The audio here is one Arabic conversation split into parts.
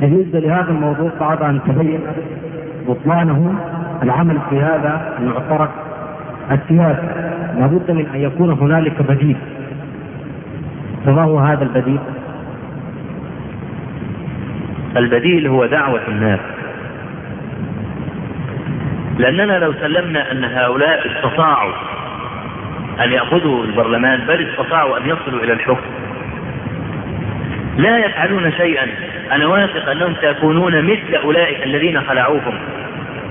بالنسبة لهذا الموضوع بعد أن تبين بطلانه العمل في هذا المعترك السياسي. لابد من أن يكون هنالك بديل. فما هو هذا البديل؟ البديل هو دعوة الناس. لأننا لو سلمنا أن هؤلاء استطاعوا أن يأخذوا البرلمان بل استطاعوا أن يصلوا إلى الحكم. لا يفعلون شيئا. أنا واثق أنهم سيكونون مثل أولئك الذين خلعوهم.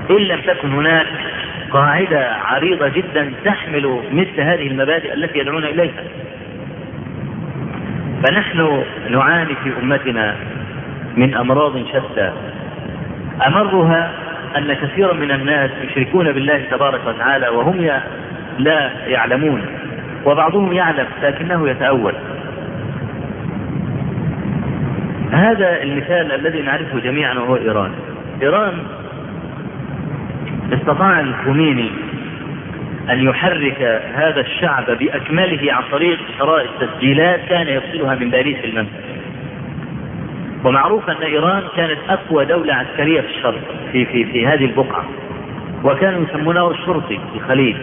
إن لم تكن هناك قاعدة عريضة جدا تحمل مثل هذه المبادئ التي يدعون إليها. فنحن نعاني في أمتنا من أمراض شتى. أمرها أن كثيرا من الناس يشركون بالله تبارك وتعالى وهم لا يعلمون. وبعضهم يعلم لكنه يتأول. هذا المثال الذي نعرفه جميعا وهو إيران. إيران استطاع الخميني أن يحرك هذا الشعب بأكمله عن طريق شراء التسجيلات كان يفصلها من باريس المنزل. ومعروف أن إيران كانت أقوى دولة عسكرية في الشرق في, في, في هذه البقعة. وكانوا يسمونه الشرطي الخليج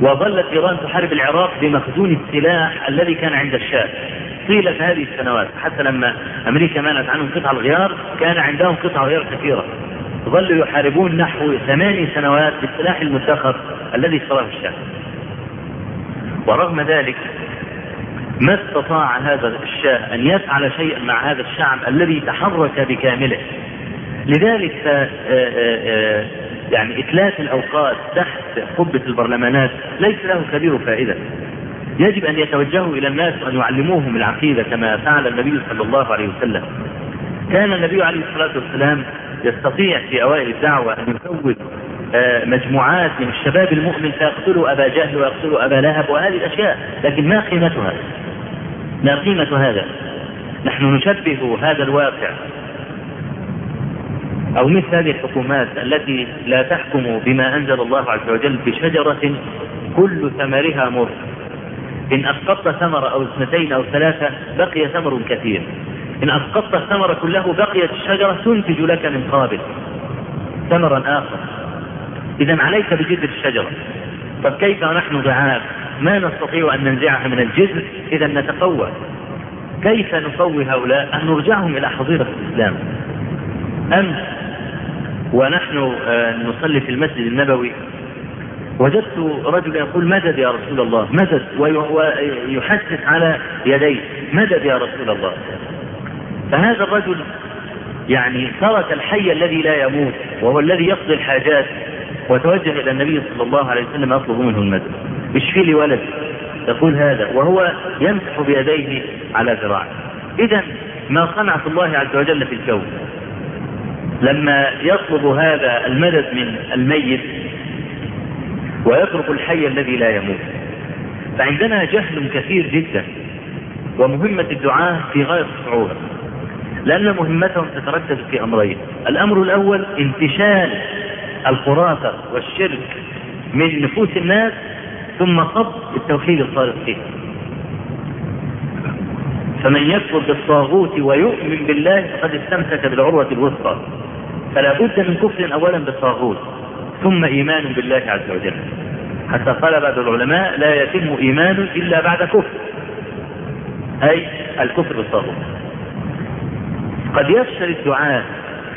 وظلت إيران تحارب العراق بمخزون السلاح الذي كان عند الشاه طيلة هذه السنوات. حتى لما أمريكا منعت عنهم قطع الغيار كان عندهم قطع غيار كثيرة. ظلوا يحاربون نحو ثماني سنوات بالسلاح المدخر الذي اشتراه الشاه ورغم ذلك ما استطاع هذا الشاه أن يفعل شيئا مع هذا الشعب الذي تحرك بكامله. لذلك آه، آه، آه، يعني إتلاف الأوقات تحت قبة البرلمانات ليس له كبير فائدة. يجب أن يتوجهوا إلى الناس وأن يعلموهم العقيدة كما فعل النبي صلى الله عليه وسلم. كان النبي عليه الصلاة والسلام يستطيع في أوائل الدعوة أن يفوت مجموعات من الشباب المؤمن فيقتلوا أبا جهل ويقتلوا أبا لهب وهذه الأشياء لكن ما قيمتها؟ ما قيمة هذا؟ نحن نشبه هذا الواقع أو مثل هذه الحكومات التي لا تحكم بما أنزل الله عز وجل بشجرة كل ثمرها مر. إن أسقطت ثمرة أو اثنتين أو ثلاثة بقي ثمر كثير. إن أسقطت الثمر كله بقيت الشجرة تنتج لك من قابل. ثمرا آخر. إذا عليك بجذر الشجرة. طب كيف نحن ضعاف ما نستطيع أن ننزعها من الجذر إذا نتقوى كيف نقوي هؤلاء؟ أن نرجعهم إلى حظيرة الإسلام. أمس ونحن آه، نصلي في المسجد النبوي. وجدت رجلا يقول مدد يا رسول الله مدد ويحسس على يديه مدد يا رسول الله. فهذا الرجل يعني ترك الحي الذي لا يموت وهو الذي يقضي الحاجات وتوجه إلى النبي صلى الله عليه وسلم يطلب منه المدد. اشفي لي ولد يقول هذا وهو يمسح بيديه على ذراعه. إذا ما صنعة الله عز وجل في الكون لما يطلب هذا المدد من الميت ويترك الحي الذي لا يموت. فعندنا جهل كثير جدا ومهمة الدعاة في غاية الصعوبة لأن مهمتهم تتركز في أمرين. الأمر الأول انتشال الخرافة والشرك من نفوس الناس ثم صب التوحيد الصادق فيه. فمن يكفر بالطاغوت ويؤمن بالله فقد استمسك بالعروة الوثقى. فلا بد من كفر أولا بالطاغوت ثم إيمان بالله عز وجل. حتى قال بعض العلماء لا يتم إيمان إلا بعد كفر. أي الكفر بالطاغوت. قد يفشل الدعاء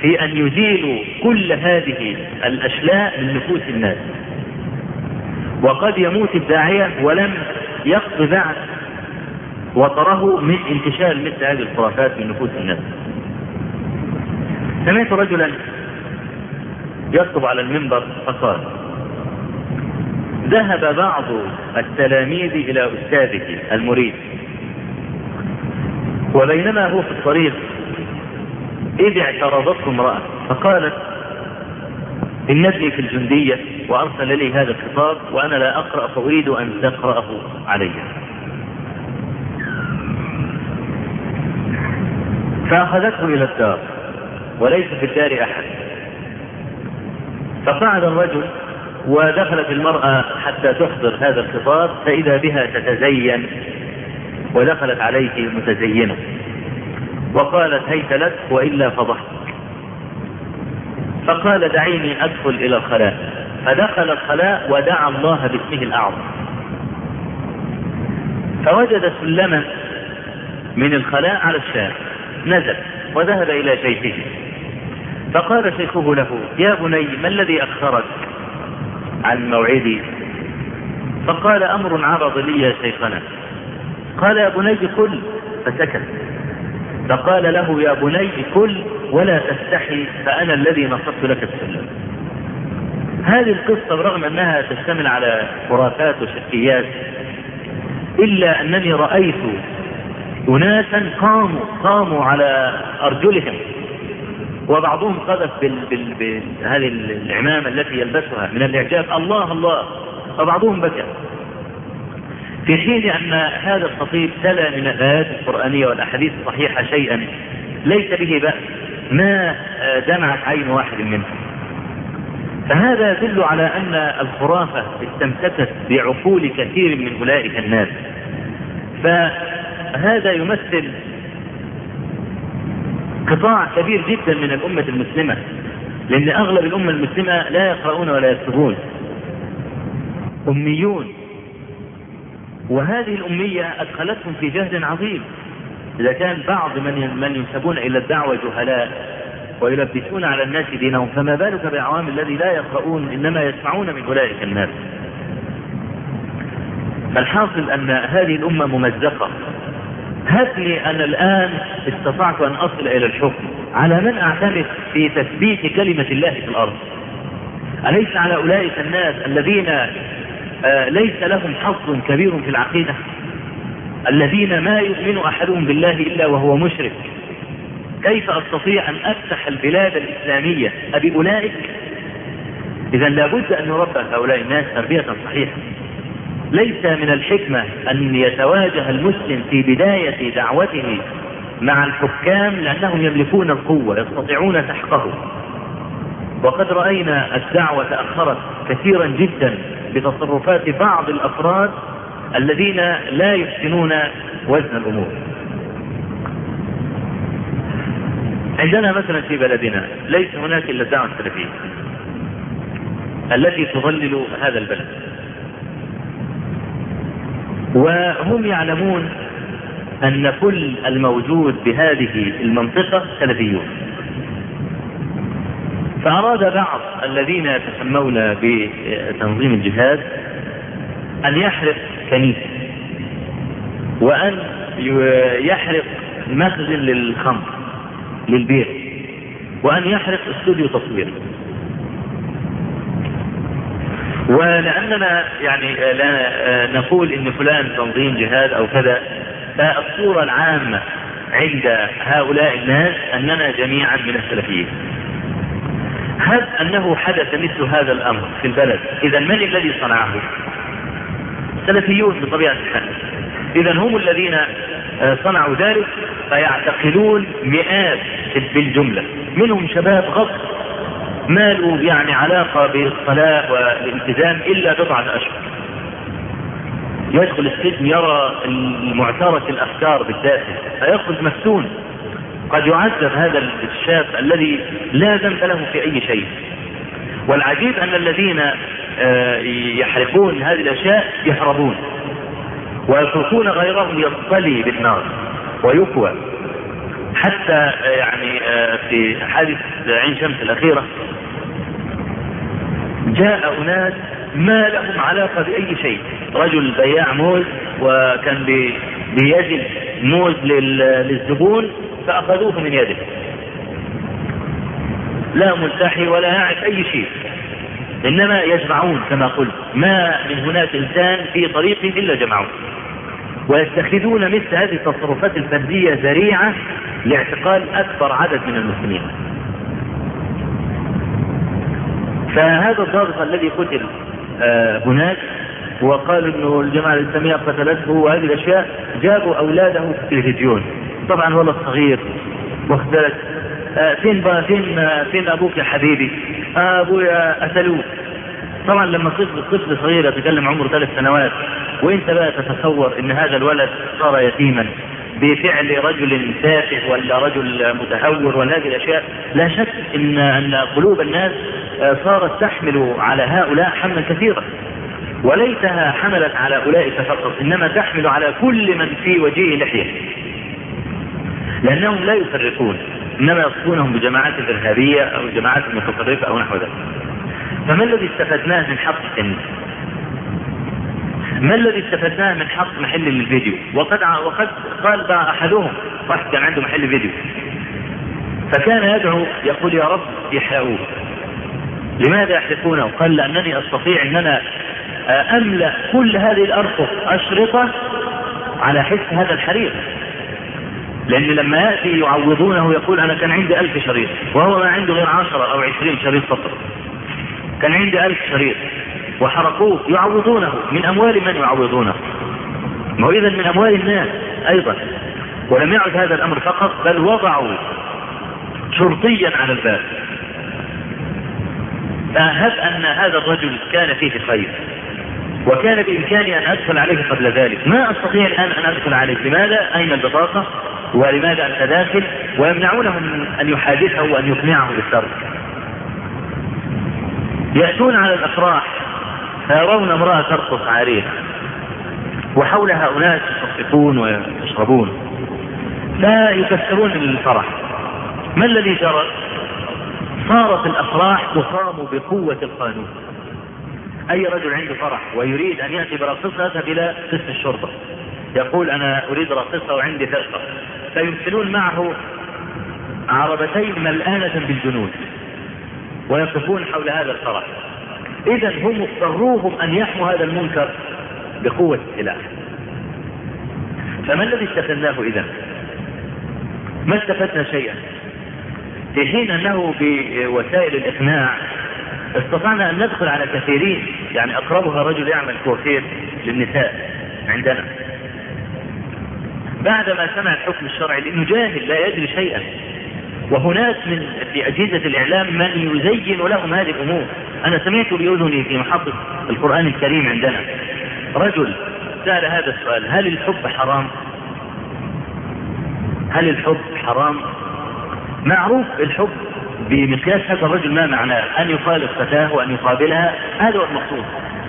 في أن يزيلوا كل هذه الأشلاء من نفوس الناس. وقد يموت الداعية ولم يقض بعد وطره من انتشار مثل هذه الخرافات من نفوس الناس. سمعت رجلا يخطب على المنبر فقال ذهب بعض التلاميذ إلى أستاذه المريد. وبينما هو في الطريق إذ اعترضته امرأة فقالت إن ابني في الجندية وأرسل لي هذا الخطاب وأنا لا أقرأ فأريد أن تقرأه علي. فأخذته إلى الدار وليس في الدار أحد. فقعد الرجل ودخلت المرأة حتى تحضر هذا الخطاب فإذا بها تتزين ودخلت عليه متزينة. وقالت هيت لك وإلا فضحتك فقال دعيني أدخل إلى الخلاء. فدخل الخلاء ودعا الله باسمه الأعظم. فوجد سلما من الخلاء على الشارع. نزل وذهب إلى شيخه. فقال شيخه له يا بني ما الذي أخرك؟ عن موعدي. فقال أمر عرض لي يا شيخنا. قال يا بني كل فسكت. فقال له يا بني كل ولا تستحي فأنا الذي نصبت لك السلم. هذه القصة برغم أنها تشتمل على خرافات وشكيات إلا أنني رأيت أناسا قاموا قاموا على أرجلهم. وبعضهم قذف بهذه العمامة التي يلبسها من الإعجاب. الله الله. وبعضهم بكى. في حين أن هذا الخطيب تلا من الآيات القرآنية والأحاديث الصحيحة شيئا ليس به بأس. ما دمعت عين واحد منهم. فهذا يدل على أن الخرافة استمسكت بعقول كثير من أولئك الناس. فهذا يمثل قطاع كبير جدا من الأمة المسلمة لأن أغلب الأمة المسلمة لا يقرؤون ولا يكتبون. أميون. وهذه الأمية أدخلتهم في جهد عظيم. إذا كان بعض من من ينسبون إلى الدعوة جهلاء ويلبسون على الناس دينهم فما بالك بعوام الذي لا يقرؤون إنما يسمعون من أولئك الناس. فالحاصل أن هذه الأمة ممزقة. هب لي أنا الآن استطعت أن أصل إلى الحكم. على من أعتمد في تثبيت كلمة الله في الأرض؟ أليس على أولئك الناس الذين آه ليس لهم حظ كبير في العقيدة؟ الذين ما يؤمن أحدهم بالله إلا وهو مشرك. كيف أستطيع أن أفتح البلاد الإسلامية؟ أبأولئك إذا لابد أن نربى هؤلاء الناس تربية صحيحة. ليس من الحكمة أن يتواجه المسلم في بداية دعوته مع الحكام لأنهم يملكون القوة يستطيعون سحقه. وقد رأينا الدعوة تأخرت كثيرا جدا بتصرفات بعض الأفراد الذين لا يحسنون وزن الأمور. عندنا مثلا في بلدنا ليس هناك إلا الدعوة السلفية التي تظلل هذا البلد. وهم يعلمون أن كل الموجود بهذه المنطقة سلفيون. فأراد بعض الذين يتسمون بتنظيم الجهاد أن يحرق كنيسة وأن يحرق مخزن للخمر للبيع وأن يحرق استوديو تصوير. ولأننا يعني لا نقول إن فلان تنظيم جهاد أو كذا فالصورة العامة عند هؤلاء الناس أننا جميعا من السلفيين. هب أنه حدث مثل هذا الأمر في البلد إذا من الذي صنعه؟ سلفيون بطبيعة الحال. إذا هم الذين صنعوا ذلك فيعتقلون مئات بالجملة منهم شباب غض ما له يعني علاقة بالصلاة والالتزام إلا بضعة أشهر. يدخل السجن يرى المعترة الأفكار بالداخل فيخرج مفتون. قد يعذب هذا الشاب الذي لا ذنب له في أي شيء. والعجيب أن الذين يحرقون هذه الأشياء يهربون ويتركون غيرهم يصطلي بالنار ويكوى. حتى يعني في حادث عين شمس الأخيرة جاء أناس ما لهم علاقة بأي شيء. رجل بياع موز وكان بيجد موز للزبون فأخذوه من يده. لا ملتحي ولا يعرف أي شيء. إنما يجمعون كما قلت. ما من هناك إنسان في طريق إلا جمعوه. ويتخذون مثل هذه التصرفات الفردية ذريعة لاعتقال أكبر عدد من المسلمين. فهذا الضابط الذي قتل آه هناك وقال إنه الجماعة الإسلامية قتلته وهذه الأشياء جابوا أولاده في التلفزيون. طبعا ولد صغير واخذلت آه فين بقى فين آه فين أبوك يا حبيبي؟ أبويا قتلوه. طبعا لما طفل طفل صغير يتكلم عمره ثلاث سنوات وإنت بقى تتصور إن هذا الولد صار يتيما؟ بفعل رجل تافه ولا رجل متهور ولا هذه الاشياء لا شك ان إن قلوب الناس صارت تحمل على هؤلاء حملا كثيرا. وليتها حملت على أولئك فقط إنما تحمل على كل من في وجهه لحيه لأنهم لا يفرقون إنما يصفونهم بجماعات إرهابية أو جماعات متطرفة أو نحو ذلك. فما الذي استفدناه من حق ما الذي استفدناه من حق محل للفيديو وقد وقد قال بقى أحدهم واحد كان عنده محل فيديو. فكان يدعو يقول يا رب يحرقوه. لماذا يحرقونه؟ قال لأنني أستطيع أن أنا أملأ كل هذه الارفف أشرطة على حس هذا الحريق. لأن لما يأتي يعوضونه يقول أنا كان عندي ألف شريط وهو ما عنده غير عشرة أو عشرين شريط فقط. كان عندي ألف شريط. وحرقوه يعوضونه. من أموال من يعوضونه؟ ما هو اذا من أموال الناس أيضا. ولم يعد هذا الأمر فقط بل وضعوا شرطيا على الباب. فهب أن هذا الرجل كان فيه خير وكان بإمكاني أن أدخل عليه قبل ذلك. ما أستطيع الآن أن أدخل عليه؟ لماذا؟ أين البطاقة؟ ولماذا أنت داخل؟ ويمنعونه من أن يحادثه وأن يقنعه بالترك يأتون على الأفراح. فيرون امرأة ترقص عاريه وحولها اناس يصفقون ويشربون. لا يكسرون الفرح. ما الذي جرى؟ صارت الأفراح تقام بقوة القانون. أي رجل عنده فرح ويريد أن يأتي براقصه يذهب إلى قسم الشرطة. يقول أنا أريد راقصه وعندي فرقه فيرسلون معه عربتين ملآنة بالجنود. ويقفون حول هذا الفرح. اذا هم اضطروهم أن يحموا هذا المنكر بقوة السلاح فما الذي استفدناه اذا ما استفدنا شيئا؟ في حين أنه بوسائل الإقناع استطعنا أن ندخل على كثيرين يعني أقربها رجل يعمل كوافير للنساء عندنا. بعدما سمع الحكم الشرعي لأنه جاهل لا يدري شيئا. وهناك من في أجهزة الإعلام من يزين لهم هذه الأمور. أنا سمعت بأذني في محطة القرآن الكريم عندنا. رجل سأل هذا السؤال هل الحب حرام؟ هل الحب حرام؟ معروف الحب بمقياس هذا الرجل ما معناه؟ أن يخالف فتاه وأن يقابلها هذا هو المقصود.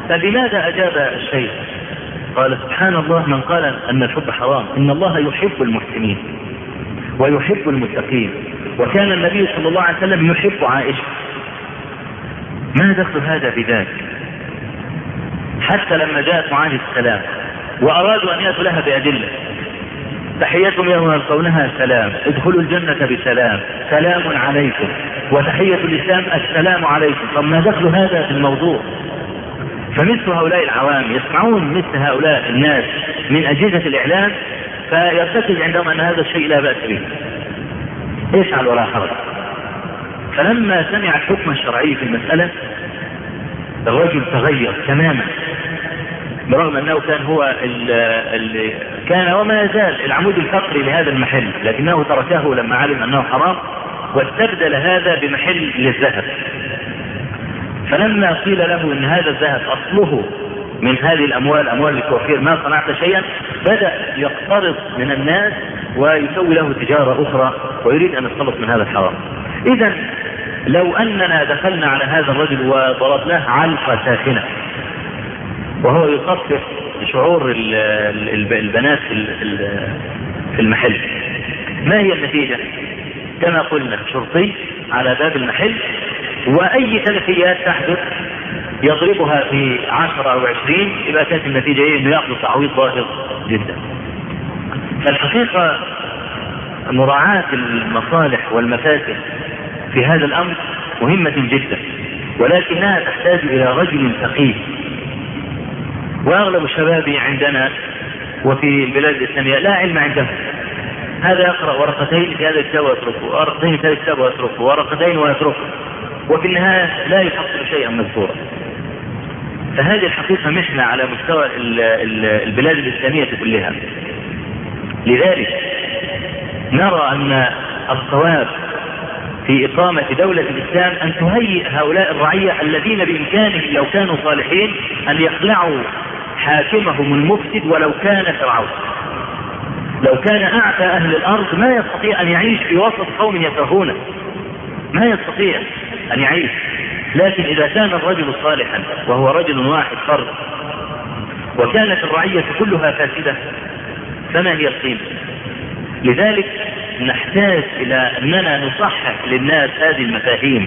فبماذا أجاب الشيخ؟ قال سبحان الله من قال أن الحب حرام إن الله يحب المحسنين ويحب المتقين. وكان النبي صلى الله عليه وسلم يحب عائشة. ما دخل هذا بذاك؟ حتى لما جاءت معاذ السلام وأرادوا أن يأتوا لها بأدلة. تحيتهم يوم يلقونها سلام ادخلوا الجنة بسلام سلام عليكم. وتحية الإسلام السلام عليكم. طب ما دخل هذا في الموضوع؟ فمثل هؤلاء العوام يسمعون مثل هؤلاء الناس من أجهزة الإعلام فيرتكز عندهم أن هذا الشيء لا بأس به. يفعل ولا حرج فلما سمع الحكم الشرعي في المسألة الرجل تغير تماما برغم أنه كان هو اللي كان وما يزال العمود الفقري لهذا المحل لكنه تركه لما علم أنه حرام واستبدل هذا بمحل للذهب. فلما قيل له إن هذا الذهب أصله من هذه الأموال أموال الكوافير ما صنعت شيئا بدأ يقترض من الناس ويسوي له تجارة أخرى ويريد أن يتخلص من هذا الحرام. اذا لو أننا دخلنا على هذا الرجل وضربناه علقة ساخنة وهو يصفق شعور البنات في المحل ما هي النتيجة؟ كما قلنا شرطي على باب المحل وأي تلفيات تحدث يضربها في عشرة أو عشرين يبقى كانت النتيجة إيه إنه يأخذ تعويض ظاهر جدا. فالحقيقة مراعاة المصالح والمفاسد في هذا الأمر مهمة جدا ولكنها تحتاج إلى رجل فقيه وأغلب الشباب عندنا وفي البلاد الإسلامية لا علم عندهم. هذا يقرأ ورقتين في هذا الكتاب ويتركه ورقتين في هذا الكتاب ويتركه ورقتين ويتركه وفي النهاية لا يحصل شيئا مذكورا فهذه الحقيقة محنة على مستوى البلاد الإسلامية كلها. لذلك نرى أن الصواب في إقامة دولة الإسلام أن تهيئ هؤلاء الرعية الذين بإمكانهم لو كانوا صالحين أن يخلعوا حاكمهم المفسد ولو كان فرعون. لو كان أعتى أهل الأرض ما يستطيع أن يعيش في وسط قوم يكرهونه. ما يستطيع أن يعيش. لكن إذا كان الرجل صالحا وهو رجل واحد فرد وكانت الرعية كلها فاسدة فما هي القيمة؟ لذلك نحتاج إلى أننا نصحح للناس هذه المفاهيم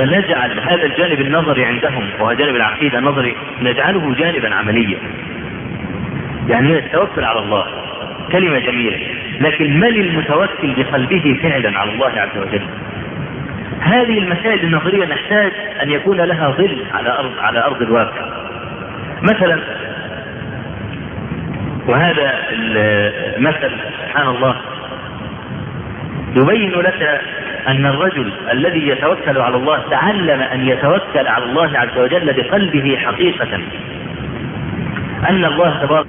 ونجعل هذا الجانب النظري عندهم وهو جانب العقيدة النظري نجعله جانبا عمليا. يعني التوكل على الله كلمة جميلة لكن من المتوكل بقلبه فعلا على الله عز وجل؟ هذه المسائل النظرية نحتاج أن يكون لها ظل على أرض على أرض الواقع. مثلا وهذا المثل سبحان الله يبين لك أن الرجل الذي يتوكل على الله تعلم أن يتوكل على الله عز وجل بقلبه حقيقة أن الله تبارك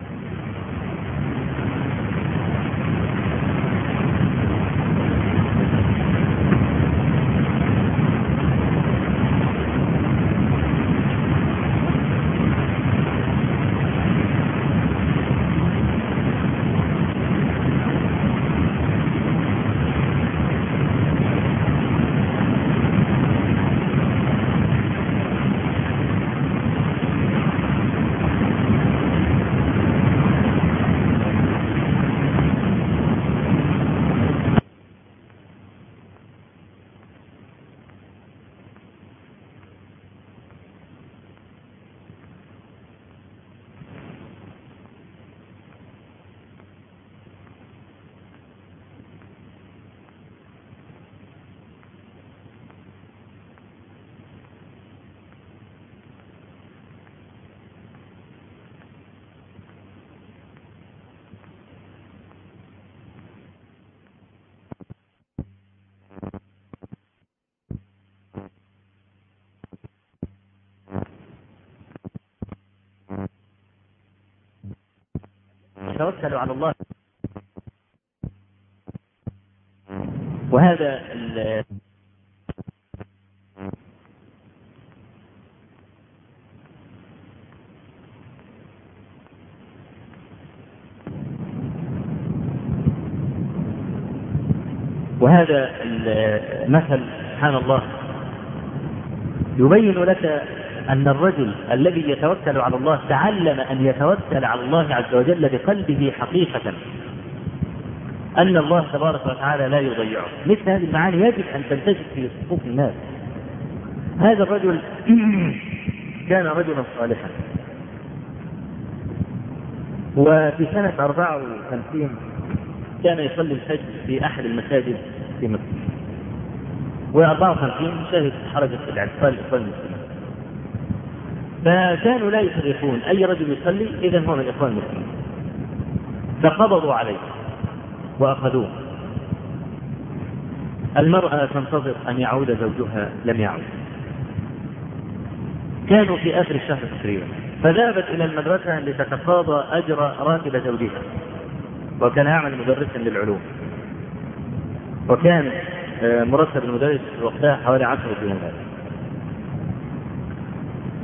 توكلوا على الله. وهذا وهذا المثل سبحان الله. يبين لك أن الرجل الذي يتوكل على الله تعلم أن يتوكل على الله عز وجل بقلبه حقيقة. أن الله تبارك وتعالى لا يضيعه. مثل هذه المعاني يجب أن تنتشر في صفوف الناس. هذا الرجل كان رجلا صالحا. وفي سنة 54 كان يصلي الفجر في أحد المساجد في مصر و54 شهد حركة الاعتقال الإخوان المسلمين. فكانوا لا يفرقون أي رجل يصلي؟ إذا هو من الإخوان المسلمين. فقبضوا عليه وأخذوه. المرأة تنتظر أن يعود زوجها لم يعد كانوا في آخر الشهر تقريبا. فذهبت إلى المدرسة لتتقاضى أجر راتب زوجها. وكان يعمل مدرسا للعلوم. وكان مرتب المدرس وقتها حوالي عشرة دينارات.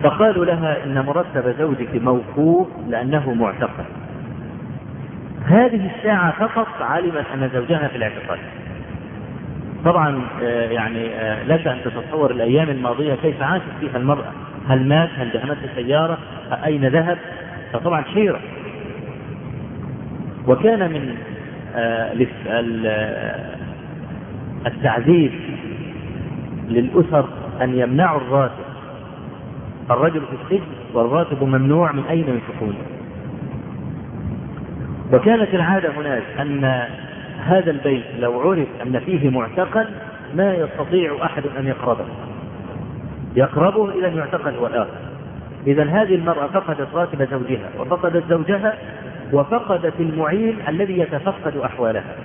فقالوا لها إن مرتب زوجك موقوف لأنه معتقل هذه الساعة فقط علمت أن زوجها في الاعتقال طبعا يعني لك أن تتصور الأيام الماضية كيف عاشت فيها المرأة. هل مات هل دهمته سيارة أين ذهب؟ فطبعا حيرة. وكان من التعذيب للأسر أن يمنعوا الراتب. الرجل في السجن والراتب ممنوع من أين ينفقون وكانت العادة هناك أن هذا البيت لو عرف أن فيه معتقل ما يستطيع أحد أن يقربه. يقربه إذا يعتقل هو الآخر. إذا هذه المرأة فقدت راتب زوجها وفقدت زوجها وفقدت المعين الذي يتفقد أحوالها.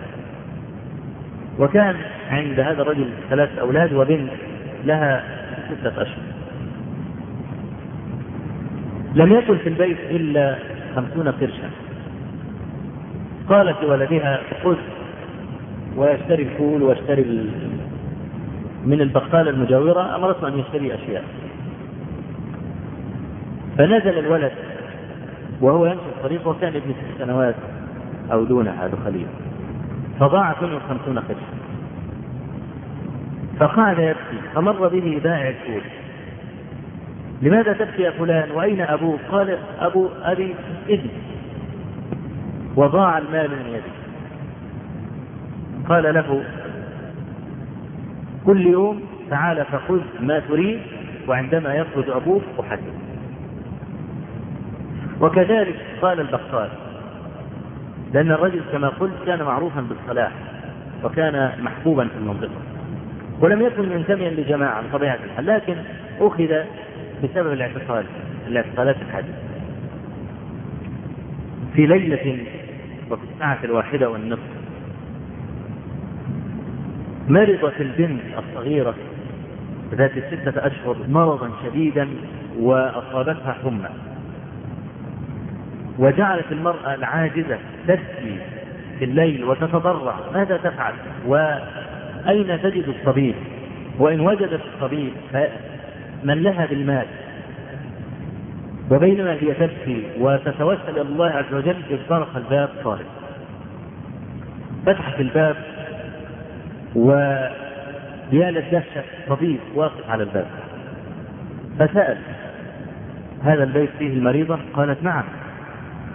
وكان عند هذا الرجل ثلاث أولاد وبنت لها ستة أشهر. لم يكن في البيت إلا خمسون قرشا. قالت لولدها خذ ويشتري الفول ويشتري من البقالة المجاورة أمرته أن يشتري أشياء. فنزل الولد وهو يمشي الطريق وكان ابن ست سنوات أو دون هذا خليل فضاعت منه خمسون قرشا. فقال يبكي فمر به بائع الفول. لماذا تبكي يا فلان؟ وأين أبوك؟ قال أبو أبي ابني وضاع المال من يده قال له كل يوم تعال فخذ ما تريد وعندما يخرج أبوك أحدث. وكذلك قال البقال لأن الرجل كما قلت كان معروفا بالصلاح وكان محبوبا في المنطقة. ولم يكن منتميا لجماعة بطبيعة الحال لكن أخذ بسبب الاعتقال الاعتقالات الحادثة في ليلة وفي الساعة الواحدة والنصف مرضت البنت الصغيرة ذات الستة أشهر مرضا شديدا وأصابتها حمى. وجعلت المرأة العاجزة تبكي في الليل وتتضرع. ماذا تفعل؟ وأين تجد الطبيب؟ وإن وجدت الطبيب من لها بالمال. وبينما هي تبكي وتتوسل إلى الله عز وجل اذ الباب طارق فتحت الباب ويا للدهشة طبيب واقف على الباب. فسأل هذا البيت فيه المريضة؟ قالت نعم.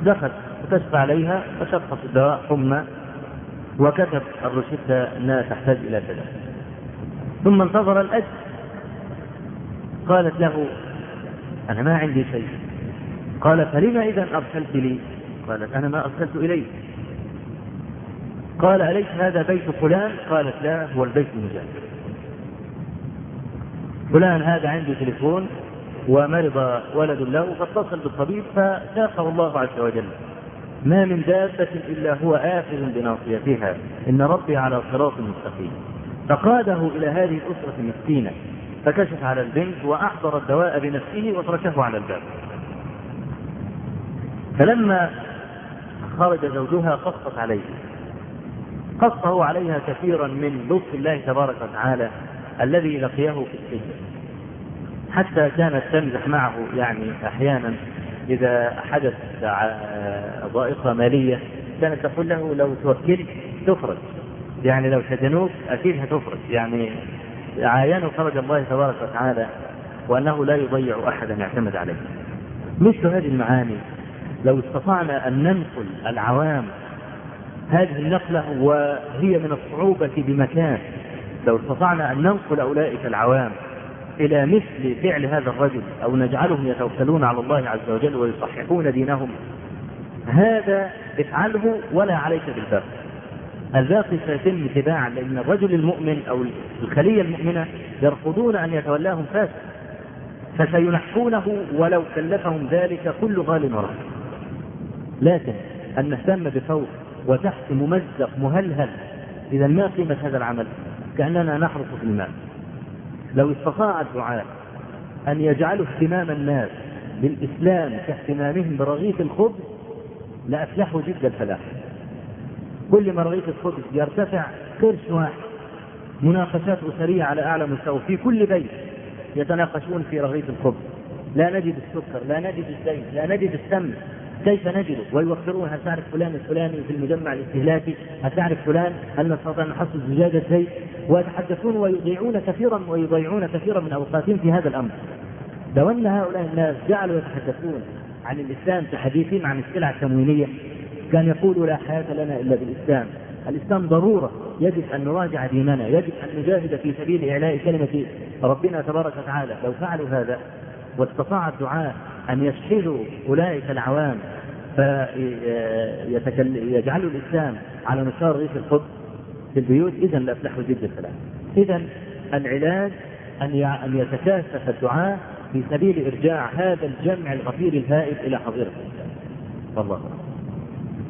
دخل وكشف عليها فشخص الدواء حمى وكتب الروشتة انها تحتاج إلى كذا. ثم انتظر الأجل. قالت له أنا ما عندي شيء. قال فلما إذا أرسلت لي؟ قالت أنا ما أرسلت إليك. قال أليس هذا بيت فلان؟ قالت لا هو البيت المجاور فلان هذا عنده تليفون ومرض ولد له فاتصل بالطبيب فساقه الله عز وجل. ما من دابة إلا هو آخذ بناصيتها. إن ربي على صراط مستقيم. فقاده إلى هذه الأسرة المسكينة. فكشف على البنت وأحضر الدواء بنفسه وتركه على الباب. فلما خرج زوجها قصت عليه. قصه عليها كثيرا من لطف الله تبارك وتعالى الذي لقيه في السجن. حتى كانت تمزح معه يعني أحيانا إذا حدث ضائقة مالية كانت تقول له لو توكلت تفرج. يعني لو شجنوك أكيد هتفرج. يعني عاينوا فرج الله تبارك وتعالى وأنه لا يضيع أحدا اعتمد عليه. مثل هذه المعاني لو استطعنا أن ننقل العوام هذه النقله وهي من الصعوبة بمكان لو استطعنا أن ننقل أولئك العوام إلى مثل فعل هذا الرجل أو نجعلهم يتوكلون على الله عز وجل ويصححون دينهم هذا افعله ولا عليك بالباقي الباقي سيتم تباعا لأن الرجل المؤمن أو الخلية المؤمنة يرفضون أن يتولاهم فاسق فسينحونه ولو كلفهم ذلك كل غال ورهب لكن أن نهتم بفوق وتحت ممزق مهلهل إذا ما قيمة هذا العمل؟ كأننا نحرق في الماء لو استطاع الدعاء أن يجعلوا اهتمام الناس بالإسلام كاهتمامهم برغيف الخبز لأفلحوا جد الفلاح. كل ما رغيف الخبز يرتفع قرش واحد. مناقشات أسرية على أعلى مستوى. في كل بيت يتناقشون في رغيف الخبز. لا نجد السكر لا نجد الزيت لا نجد السمن. كيف نجده؟ ويوفرون هل تعرف فلان الفلاني في المجمع الاستهلاكي؟ هل تعرف فلان هل نستطيع أن نحصل زجاجة زيت ويتحدثون ويضيعون كثيرا ويضيعون كثيرا من أوقاتهم في هذا الأمر. لو أن هؤلاء الناس جعلوا يتحدثون عن الإسلام كحديثهم عن السلع التموينية كان يقول لا حياة لنا إلا بالإسلام الإسلام ضرورة يجب أن نراجع ديننا يجب أن نجاهد في سبيل إعلاء كلمة ربنا تبارك وتعالى لو فعلوا هذا واستطاع الدعاء أن يشحذوا أولئك العوام فيجعلوا الإسلام على مسار ريف القدس في البيوت اذا لافلحوا جد الفلاح. اذا العلاج أن يتكاثف الدعاء في سبيل إرجاع هذا الجمع الغفير الهائل إلى حظيرة الانسان. والله أعلم.